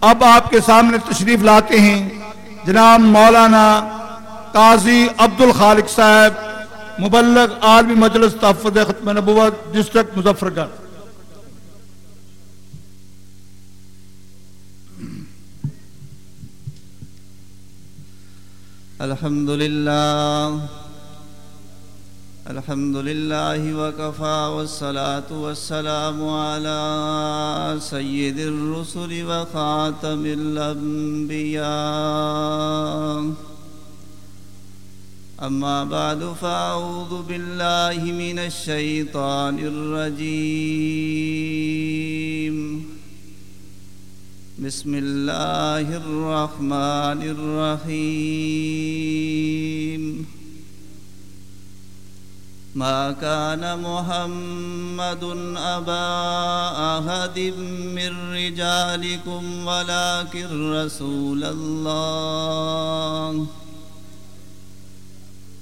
اب آپ کے سامنے تشریف لاتے ہیں۔ جناب مولانا قاضی عبد الخالق صاحب، مبلغ عالمی مجلس تحفظ ختم نبوت، ڈسٹرکٹ مظفر گڑھ الحمد لله الحمد لله وكفى والصلاة والسلام على سيد الرسل وخاتم الأنبياء. أما بعد، فأعوذ بالله من الشيطان الرجيم. بسم الله الرحمن الرحيم. ما كان محمد أبا أحد من رجالكم ولكن رسول الله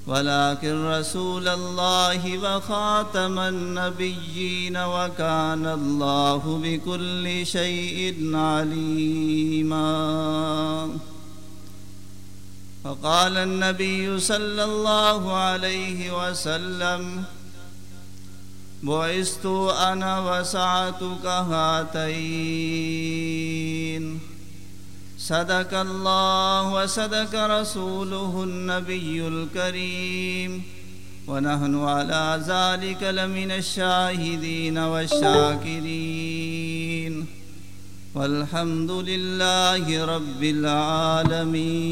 ولكن رسول الله وخاتم النبيين وكان الله بكل شيء عليما فقال النبي صلى الله عليه وسلم بعثت أنا وسعتك هاتين. صدق الله وصدق رسوله النبي الكريم. ونحن على ذلك لمن الشاهدين والشاكرين. والحمد لله رب العالمين.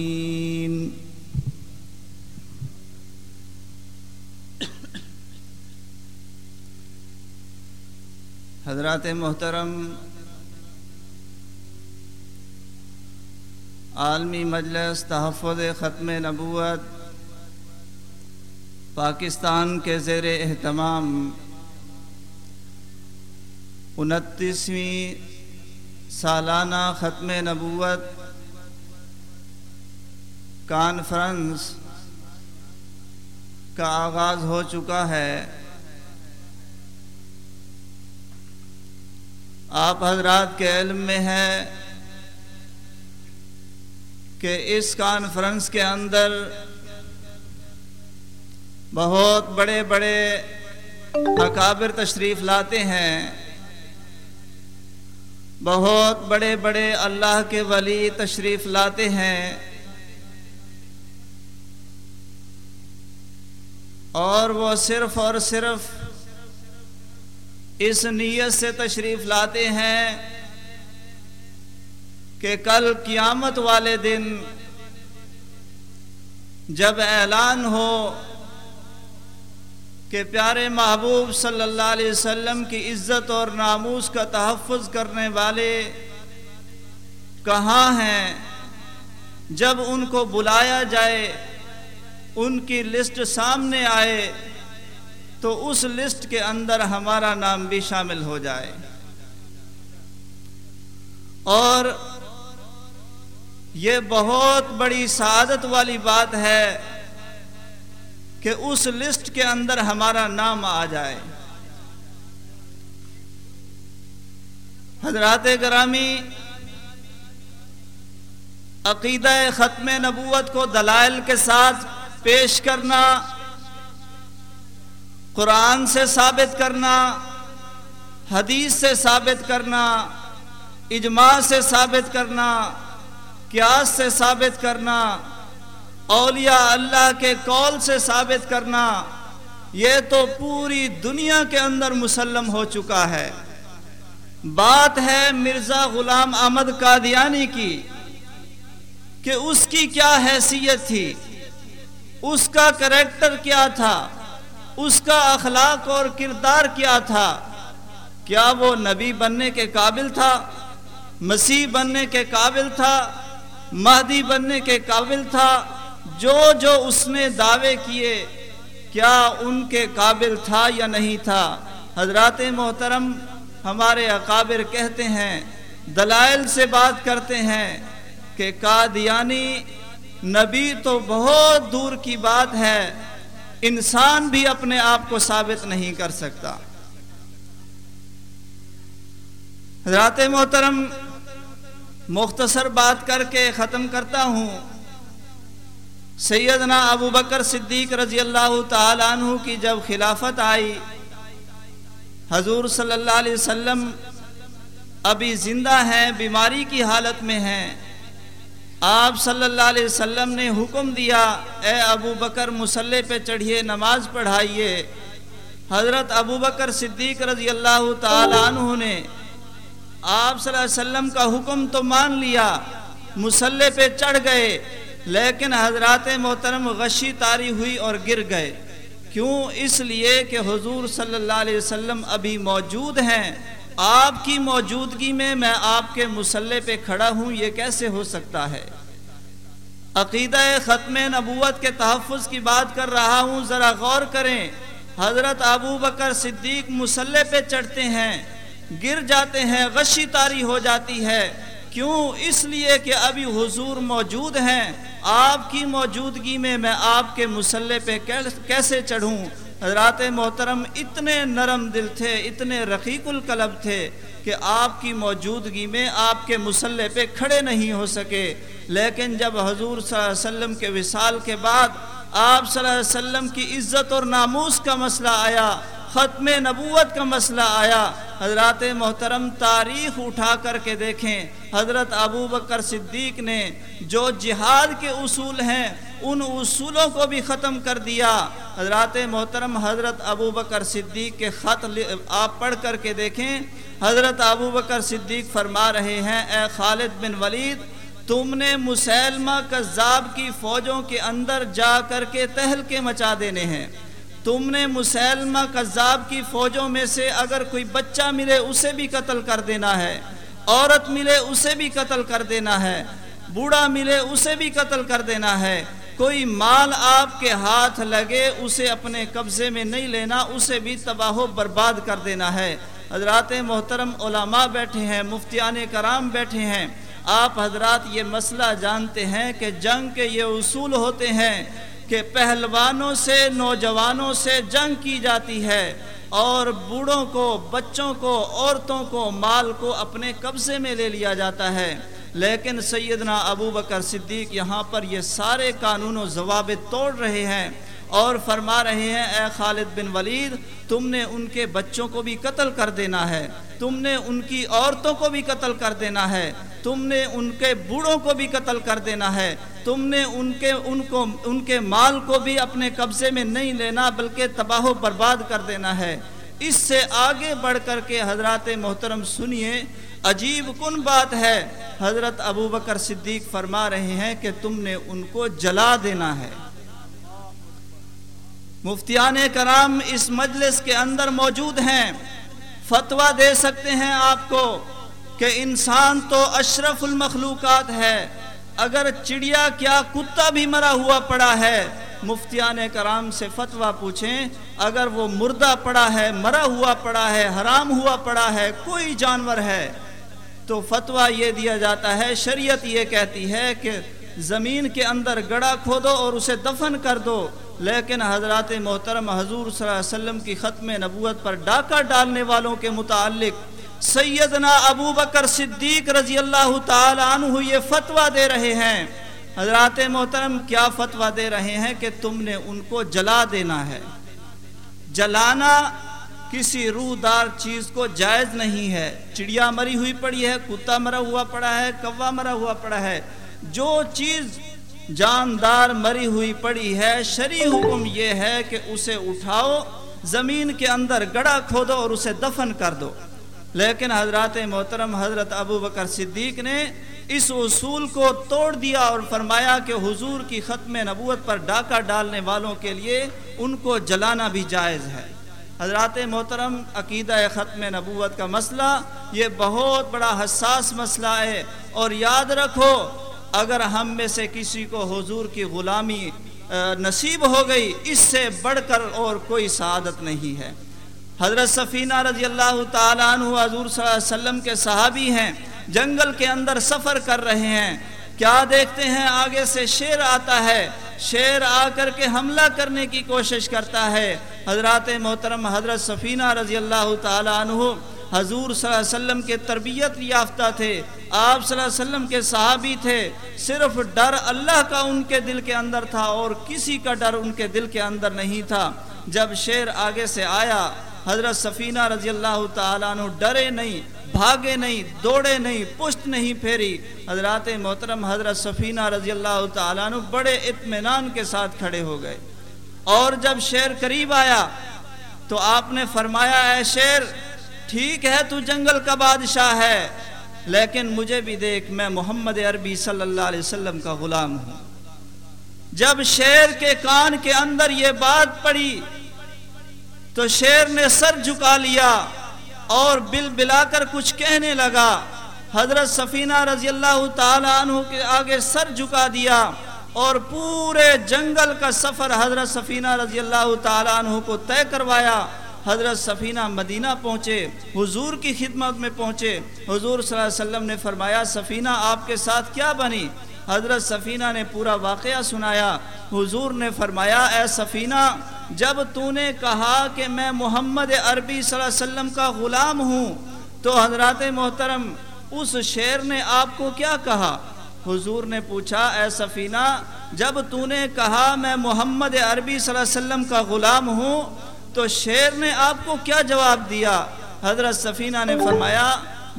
حضرات محترم عالمی مجلس تحفظ ختم نبوت پاکستان کے زیر اہتمام انتیسویں سالانہ ختم نبوت کانفرنس کا آغاز ہو چکا ہے۔ آپ حضرات کے علم میں ہے کہ اس کانفرنس کے اندر بہت بڑے بڑے اکابر تشریف لاتے ہیں۔ بہت بڑے بڑے اللہ کے ولی تشریف لاتے ہیں۔ اور وہ صرف اور صرف اس نیت سے تشریف لاتے ہیں کہ کل قیامت والے دن جب اعلان ہو کہ پیارے محبوب صلی اللہ علیہ وسلم کی عزت اور ناموس کا تحفظ کرنے والے کہاں ہیں؟ جب ان کو بلایا جائے، ان کی لسٹ سامنے آئے، تو اس لسٹ کے اندر ہمارا نام بھی شامل ہو جائے۔ اور یہ بہت بڑی سعادت والی بات ہے کہ اس لسٹ کے اندر ہمارا نام آ جائے۔ حضرات گرامی، عقیدہ ختم نبوت کو دلائل کے ساتھ پیش کرنا، قرآن سے ثابت کرنا، حدیث سے ثابت کرنا، اجماع سے ثابت کرنا، قیاس سے ثابت کرنا اولیاء اللہ کے قول سے ثابت کرنا، یہ تو پوری دنیا کے اندر مسلم ہو چکا ہے۔ بات ہے مرزا غلام احمد قادیانی کی کہ اس کی کیا حیثیت تھی، اس کا کریکٹر کیا تھا، اس کا اخلاق اور کردار کیا تھا۔ کیا وہ نبی بننے کے قابل تھا، مسیح بننے کے قابل تھا، مہدی بننے کے قابل تھا جو جو اس نے دعوے کیے، کیا ان کے قابل تھا یا نہیں تھا؟ حضرات محترم ہمارے اقابر کہتے ہیں، دلائل سے بات کرتے ہیں کہ قادیانی نبی تو بہت دور کی بات ہے، انسان بھی اپنے آپ کو ثابت نہیں کر سکتا۔ حضرات محترم، مختصر بات کر کے ختم کرتا ہوں۔ سیدنا ابو بکر صدیق رضی اللہ تعالیٰ عنہ کی جب خلافت آئی، حضور صلی اللہ علیہ وسلم ابھی زندہ ہیں، بیماری کی حالت میں ہیں۔ آپ صلی اللہ علیہ وسلم نے حکم دیا، اے ابو بکر مسلح پہ چڑھیے، نماز پڑھائیے۔ حضرت ابو بکر صدیق رضی اللہ تعالیٰ عنہ نے آپ صلی اللہ علیہ وسلم کا حکم تو مان لیا، مسلح پہ چڑھ گئے۔ لیکن حضرات محترم غشی تاری ہوئی اور گر گئے۔ کیوں؟ اس لیے کہ حضور صلی اللہ علیہ وسلم ابھی موجود ہیں۔ آپ کی موجودگی میں میں آپ کے مسلح پہ کھڑا ہوں، یہ کیسے ہو سکتا ہے؟ عقیدہ ختم نبوت کے تحفظ کی بات کر رہا ہوں، ذرا غور کریں۔ حضرت ابو بکر صدیق مسلح پہ چڑھتے ہیں، گر جاتے ہیں، غشی تاری ہو جاتی ہے۔ کیوں؟ اس لیے کہ ابھی حضور موجود ہیں۔ آپ کی موجودگی میں میں آپ کے مسلح پہ کیسے چڑھوں؟ حضرات محترم اتنے نرم دل تھے، اتنے رقیق القلب تھے کہ آپ کی موجودگی میں آپ کے مسلح پہ کھڑے نہیں ہو سکے۔ لیکن جب حضور صلی اللہ علیہ وسلم کے وصال کے بعد آپ صلی اللہ علیہ وسلم کی عزت اور ناموس کا مسئلہ آیا ختم نبوت کا مسئلہ آیا۔ حضرات محترم تاریخ اٹھا کر کے دیکھیں۔ حضرت ابو بکر صدیق نے جو جہاد کے اصول ہیں، ان اصولوں کو بھی ختم کر دیا۔ حضرات محترم، حضرت ابو بکر صدیق کے خط آپ پڑھ کر کے دیکھیں۔ حضرت ابو بکر صدیق فرما رہے ہیں، اے خالد بن ولید، تم نے مسلمہ کذاب کی فوجوں کے اندر جا کر کے تہل کے مچا دینے ہیں۔ تم نے مسلمہ کذاب کی فوجوں میں سے اگر کوئی بچہ ملے اسے بھی قتل کر دینا ہے، عورت ملے اسے بھی قتل کر دینا ہے، بوڑھا ملے اسے بھی قتل کر دینا ہے۔ کوئی مال آپ کے ہاتھ لگے اسے اپنے قبضے میں نہیں لینا، اسے بھی تباہ و برباد کر دینا ہے۔ حضرات محترم علماء بیٹھے ہیں، مفتیان کرام بیٹھے ہیں۔ آپ حضرات یہ مسئلہ جانتے ہیں کہ جنگ کے یہ اصول ہوتے ہیں۔ کہ پہلوانوں سے نوجوانوں سے جنگ کی جاتی ہے اور بوڑھوں کو، بچوں کو، عورتوں کو مال کو اپنے قبضے میں لے لیا جاتا ہے۔ لیکن سیدنا ابو بکر صدیق یہاں پر یہ سارے قانون و ضوابط توڑ رہے ہیں اور فرما رہے ہیں، اے خالد بن ولید، تم نے ان کے بچوں کو بھی قتل کر دینا ہے۔ تم نے ان کی عورتوں کو بھی قتل کر دینا ہے۔ تم نے ان کے بوڑھوں کو بھی قتل کر دینا ہے۔ تم نے ان کے، ان کو، ان کے مال کو بھی اپنے قبضے میں نہیں لینا، بلکہ تباہ و برباد کر دینا ہے۔ اس سے آگے بڑھ کر کے حضرات محترم سنیے، عجیب کن بات ہے۔ حضرت ابو بکر صدیق فرما رہے ہیں کہ تم نے ان کو جلا دینا ہے۔ مفتیان کرام اس مجلس کے اندر موجود ہیں۔ فتوہ دے سکتے ہیں آپ کو۔ کہ انسان تو اشرف المخلوقات ہے۔ اگر چڑیا کیا کتا بھی مرا ہوا پڑا ہے، مفتیان کرام سے فتوہ پوچھیں، اگر وہ مردہ پڑا ہے، مرا ہوا پڑا ہے، حرام ہوا پڑا ہے، کوئی جانور ہے۔ تو فتویٰ یہ دیا جاتا ہے، شریعت یہ کہتی ہے کہ زمین کے اندر گڑا کھودو اور اسے دفن کر دو۔ لیکن حضرات محترم حضور صلی اللہ علیہ وسلم کی ختم نبوت پر ڈاکہ ڈالنے والوں کے متعلق سیدنا ابو بکر صدیق رضی اللہ تعالی عنہ یہ فتویٰ دے رہے ہیں۔ حضرات محترم، کیا فتویٰ دے رہے ہیں کہ تم نے ان کو جلا دینا ہے؟ جلانا کسی روح دار چیز کو جائز نہیں ہے۔ چڑیا مری ہوئی پڑی ہے، کتا مرا ہوا پڑا ہے، کوا مرا ہوا پڑا ہے۔ جو چیز جاندار مری ہوئی پڑی ہے شریع حکم یہ ہے کہ اسے اٹھاؤ، زمین کے اندر گڑا کھودو اور اسے دفن کر دو۔ لیکن حضرات محترم حضرت ابو بکر صدیق نے اس اصول کو توڑ دیا اور فرمایا کہ حضور کی ختم نبوت پر ڈاکہ ڈالنے والوں کے لیے ان کو جلانا بھی جائز ہے۔ حضرات محترم، عقیدہ ختم نبوت کا مسئلہ یہ بہت بڑا حساس مسئلہ ہے اور یاد رکھو، اگر ہم میں سے کسی کو حضور کی غلامی نصیب ہو گئی، اس سے بڑھ کر اور کوئی سعادت نہیں ہے۔ حضرت سفینہ رضی اللہ تعالیٰ عنہ حضور صلی اللہ علیہ وسلم کے صحابی ہیں، جنگل کے اندر سفر کر رہے ہیں۔ کیا دیکھتے ہیں؟ آگے سے شیر آتا ہے۔ شیر آ کر کے حملہ کرنے کی کوشش کرتا ہے۔ حضرات محترم حضرت سفینہ رضی اللہ تعالیٰ عنہ حضور صلی اللہ علیہ وسلم کے تربیت یافتہ تھے۔ آپ صلی اللہ علیہ وسلم کے صحابی تھے۔ صرف ڈر اللہ کا ان کے دل کے اندر تھا اور کسی کا ڈر ان کے دل کے اندر نہیں تھا۔ جب شیر آگے سے آیا حضرت سفینہ رضی اللہ تعالیٰ عنہ ڈرے نہیں، بھاگے نہیں، دوڑے نہیں، پشت نہیں پھیری۔ حضرات محترم حضرت سفینہ رضی اللہ تعالیٰ عنہ بڑے اطمینان کے ساتھ کھڑے ہو گئے۔ اور جب شیر قریب آیا تو آپ نے فرمایا، اے شیر، ٹھیک ہے، تو جنگل کا بادشاہ ہے، لیکن مجھے بھی دیکھ، میں محمد عربی صلی اللہ علیہ وسلم کا غلام ہوں۔ جب شیر کے کان کے اندر یہ بات پڑی تو شیر نے سر جھکا لیا اور بل بلا کر کچھ کہنے لگا۔ حضرت سفینہ رضی اللہ تعالیٰ عنہ کے آگے سر جھکا دیا اور پورے جنگل کا سفر حضرت سفینہ رضی اللہ تعالیٰ عنہ کو طے کروایا۔ حضرت سفینہ مدینہ پہنچے، حضور کی خدمت میں پہنچے۔ حضور صلی اللہ علیہ وسلم نے فرمایا، سفینہ آپ کے ساتھ کیا بنی؟ حضرت سفینہ نے پورا واقعہ سنایا۔ حضور نے فرمایا، اے سفینہ جب تو نے کہا کہ میں محمد عربی صلی اللہ علیہ وسلم کا غلام ہوں، تو حضرات محترم، اس شیر نے آپ کو کیا کہا؟ حضور نے پوچھا، اے سفینہ، جب تو نے کہا میں محمد عربی صلی اللہ علیہ وسلم کا غلام ہوں، تو شیر نے آپ کو کیا جواب دیا؟ حضرت سفینہ نے فرمایا،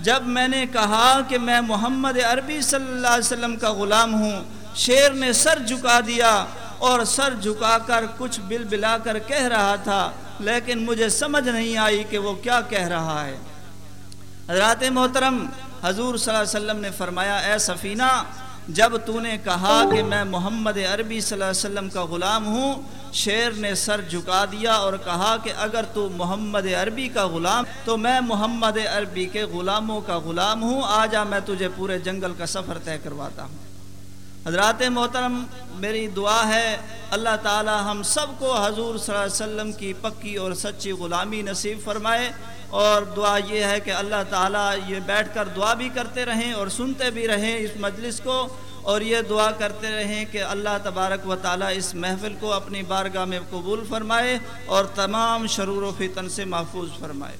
جب میں نے کہا کہ میں محمد عربی صلی اللہ علیہ وسلم کا غلام ہوں شیر نے سر جھکا دیا اور سر جھکا کر کچھ بل بلا کر کہہ رہا تھا، لیکن مجھے سمجھ نہیں آئی کہ وہ کیا کہہ رہا ہے۔ حضرات محترم، حضور صلی اللہ علیہ وسلم نے فرمایا، اے سفینہ، جب تو نے کہا کہ میں محمد عربی صلی اللہ علیہ وسلم کا غلام ہوں، شیر نے سر جھکا دیا اور کہا کہ اگر تو محمد عربی کا غلام، تو میں محمد عربی کے غلاموں کا غلام ہوں، آ جا، میں تجھے پورے جنگل کا سفر طے کرواتا ہوں۔ حضرات محترم، میری دعا ہے، اللہ تعالی ہم سب کو حضور صلی اللہ علیہ وسلم کی پکی اور سچی غلامی نصیب فرمائے۔ اور دعا یہ ہے کہ اللہ تعالیٰ یہ بیٹھ کر دعا بھی کرتے رہیں اور سنتے بھی رہیں اس مجلس کو۔ اور یہ دعا کرتے رہیں کہ اللہ تبارک و تعالیٰ اس محفل کو اپنی بارگاہ میں قبول فرمائے اور تمام شرور و فتن سے محفوظ فرمائے۔